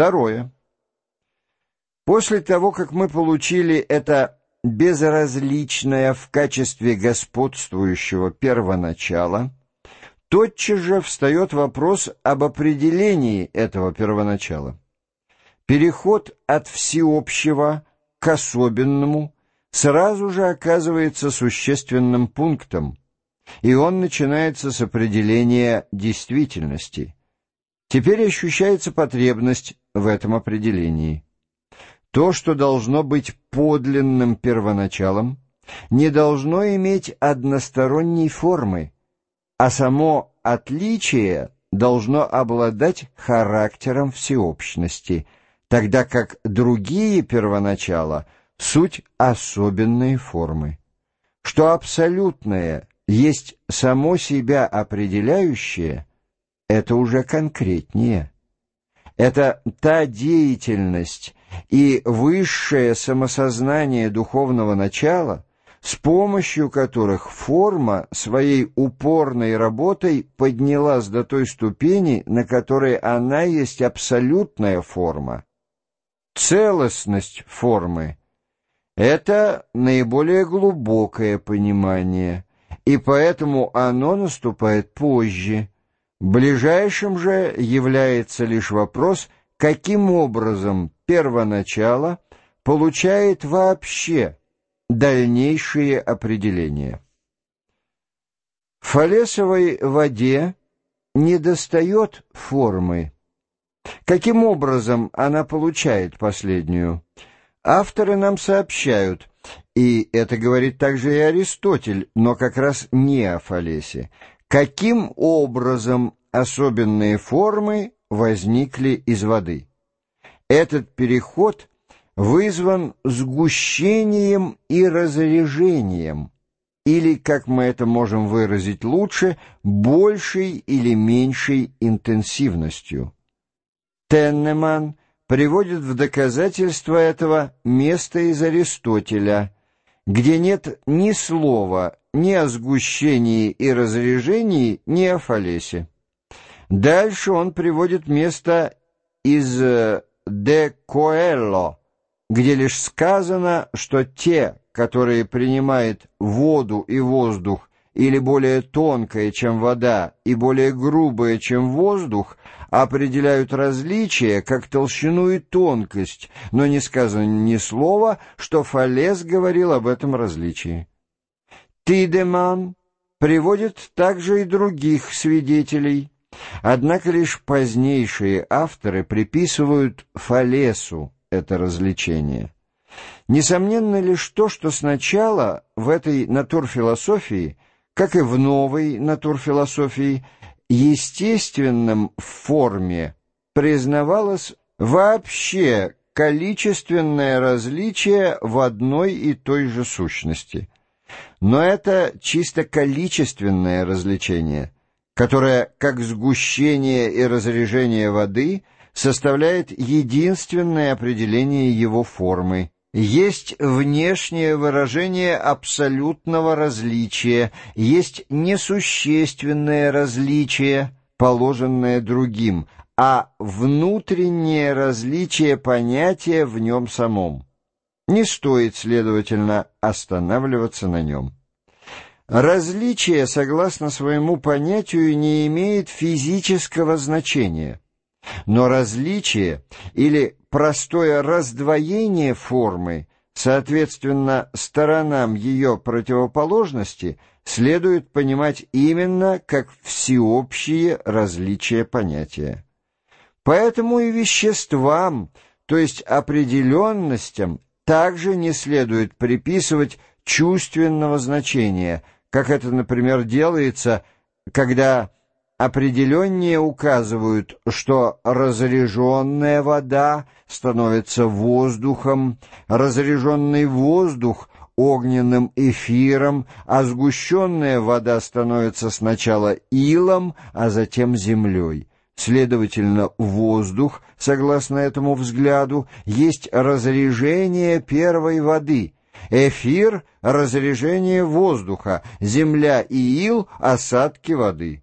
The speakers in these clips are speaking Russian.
Второе. После того, как мы получили это безразличное в качестве господствующего первоначала, тотчас же встает вопрос об определении этого первоначала. Переход от всеобщего к особенному сразу же оказывается существенным пунктом, и он начинается с определения действительности. Теперь ощущается потребность в этом определении. То, что должно быть подлинным первоначалом, не должно иметь односторонней формы, а само отличие должно обладать характером всеобщности, тогда как другие первоначала — суть особенные формы. Что абсолютное есть само себя определяющее, это уже конкретнее. Это та деятельность и высшее самосознание духовного начала, с помощью которых форма своей упорной работой поднялась до той ступени, на которой она есть абсолютная форма. Целостность формы — это наиболее глубокое понимание, и поэтому оно наступает позже — Ближайшим же является лишь вопрос, каким образом первоначало получает вообще дальнейшие определения. В фалесовой воде недостает формы. Каким образом она получает последнюю? Авторы нам сообщают, и это говорит также и Аристотель, но как раз не о Фалесе, Каким образом особенные формы возникли из воды? Этот переход вызван сгущением и разрежением, или, как мы это можем выразить лучше, большей или меньшей интенсивностью. Теннеман приводит в доказательство этого место из Аристотеля, где нет ни слова ни о сгущении и разрежении, ни о фалесе. Дальше он приводит место из э, «де Коэлло», где лишь сказано, что те, которые принимают воду и воздух, или более тонкое, чем вода, и более грубое, чем воздух, определяют различия, как толщину и тонкость, но не сказано ни слова, что Фалес говорил об этом различии. Тидеман приводит также и других свидетелей, однако лишь позднейшие авторы приписывают Фалесу это развлечение. Несомненно лишь то, что сначала в этой натурфилософии, как и в новой натурфилософии, естественным в форме признавалось вообще количественное различие в одной и той же сущности – но это чисто количественное развлечение, которое, как сгущение и разрежение воды, составляет единственное определение его формы. Есть внешнее выражение абсолютного различия, есть несущественное различие, положенное другим, а внутреннее различие понятия в нем самом. Не стоит, следовательно, останавливаться на нем. Различие, согласно своему понятию, не имеет физического значения, но различие или простое раздвоение формы, соответственно, сторонам ее противоположности, следует понимать именно как всеобщие различия понятия. Поэтому и веществам, то есть определенностям, также не следует приписывать чувственного значения, как это, например, делается, когда определеннее указывают, что разреженная вода становится воздухом, разреженный воздух — огненным эфиром, а сгущенная вода становится сначала илом, а затем землей. Следовательно, воздух, согласно этому взгляду, есть разрежение первой воды, эфир — разрежение воздуха, земля и ил — осадки воды.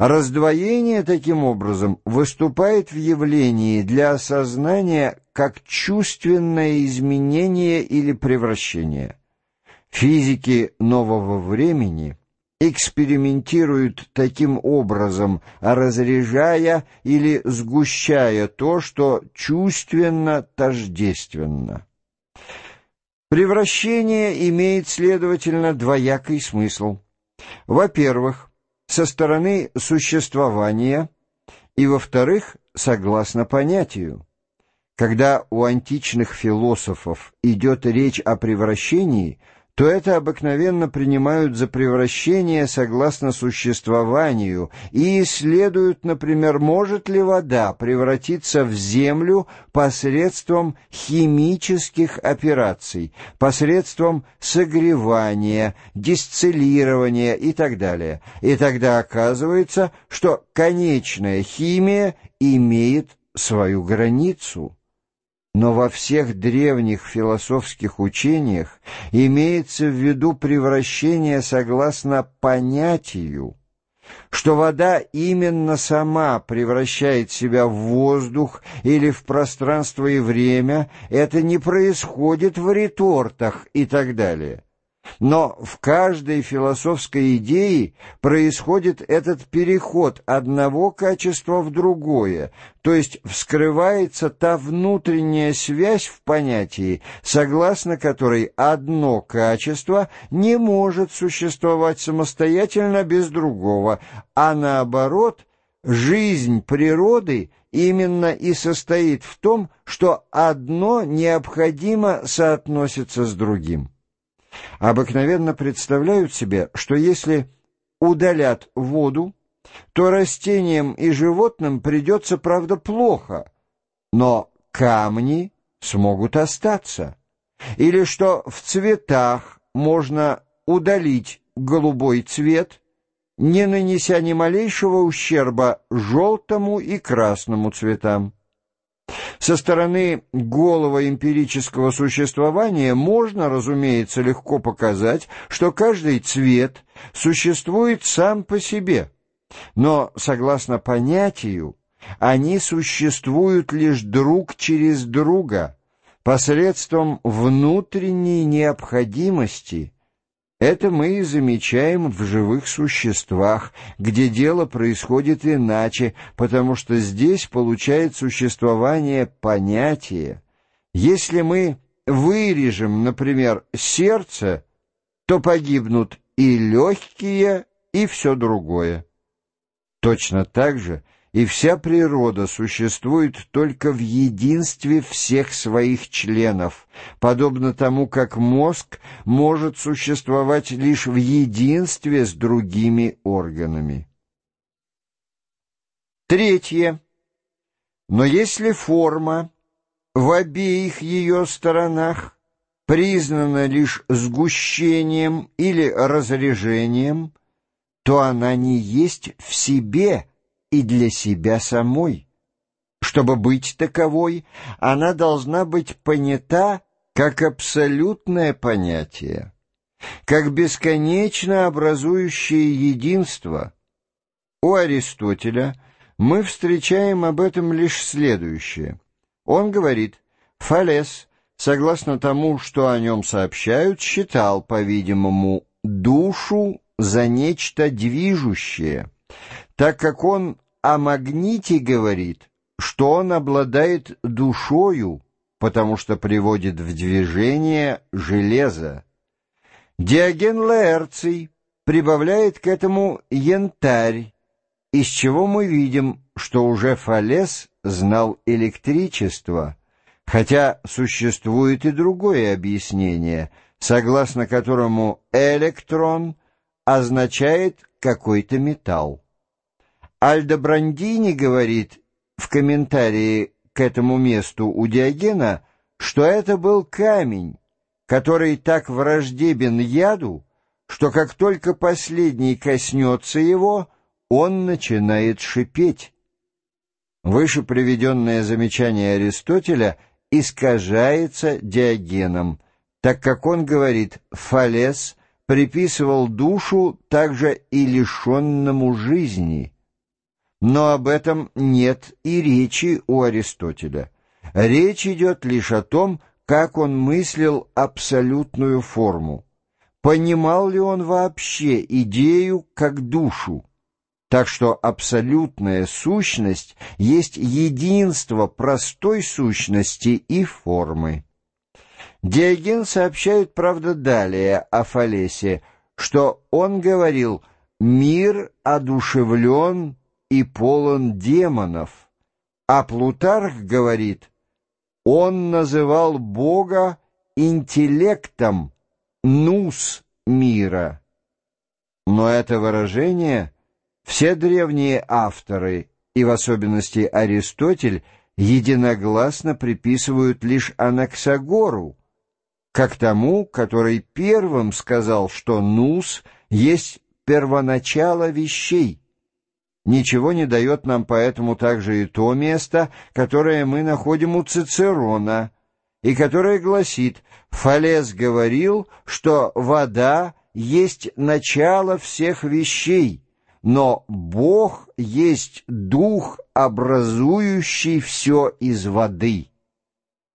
Раздвоение, таким образом, выступает в явлении для осознания как чувственное изменение или превращение. Физики нового времени экспериментируют таким образом, разряжая или сгущая то, что чувственно тождественно. Превращение имеет, следовательно, двоякий смысл. Во-первых, со стороны существования и, во-вторых, согласно понятию. Когда у античных философов идет речь о превращении – то это обыкновенно принимают за превращение согласно существованию и исследуют, например, может ли вода превратиться в землю посредством химических операций, посредством согревания, дистиллирования и так далее. И тогда оказывается, что конечная химия имеет свою границу. Но во всех древних философских учениях имеется в виду превращение согласно понятию, что вода именно сама превращает себя в воздух или в пространство и время, это не происходит в ретортах и так далее. Но в каждой философской идее происходит этот переход одного качества в другое, то есть вскрывается та внутренняя связь в понятии, согласно которой одно качество не может существовать самостоятельно без другого, а наоборот, жизнь природы именно и состоит в том, что одно необходимо соотносится с другим обыкновенно представляют себе, что если удалят воду, то растениям и животным придется, правда, плохо, но камни смогут остаться, или что в цветах можно удалить голубой цвет, не нанеся ни малейшего ущерба желтому и красному цветам. Со стороны голого эмпирического существования можно, разумеется, легко показать, что каждый цвет существует сам по себе, но, согласно понятию, они существуют лишь друг через друга, посредством внутренней необходимости – это мы и замечаем в живых существах, где дело происходит иначе, потому что здесь получает существование понятие. Если мы вырежем, например, сердце, то погибнут и легкие, и все другое. Точно так же – и вся природа существует только в единстве всех своих членов, подобно тому, как мозг может существовать лишь в единстве с другими органами. Третье. Но если форма в обеих ее сторонах признана лишь сгущением или разрежением, то она не есть в себе – и для себя самой. Чтобы быть таковой, она должна быть понята как абсолютное понятие, как бесконечно образующее единство. У Аристотеля мы встречаем об этом лишь следующее. Он говорит, Фалес, согласно тому, что о нем сообщают, считал, по-видимому, душу за нечто движущее, так как он о магните говорит, что он обладает душою, потому что приводит в движение железо. Диоген Лаэрций прибавляет к этому янтарь, из чего мы видим, что уже Фалес знал электричество, хотя существует и другое объяснение, согласно которому электрон означает какой-то металл. Альдо Брандини говорит в комментарии к этому месту у Диогена, что это был камень, который так враждебен яду, что как только последний коснется его, он начинает шипеть. Выше приведенное замечание Аристотеля искажается Диогеном, так как он говорит «Фалес» приписывал душу также и лишенному жизни – но об этом нет и речи у Аристотеля. Речь идет лишь о том, как он мыслил абсолютную форму. Понимал ли он вообще идею как душу? Так что абсолютная сущность есть единство простой сущности и формы. Диоген сообщает, правда, далее о Фалесе, что он говорил «мир одушевлен и полон демонов», а Плутарх говорит «он называл Бога интеллектом, нус мира». Но это выражение все древние авторы, и в особенности Аристотель, единогласно приписывают лишь Анаксагору, как тому, который первым сказал, что нус есть первоначало вещей. Ничего не дает нам поэтому также и то место, которое мы находим у Цицерона, и которое гласит «Фалес говорил, что вода есть начало всех вещей, но Бог есть дух, образующий все из воды».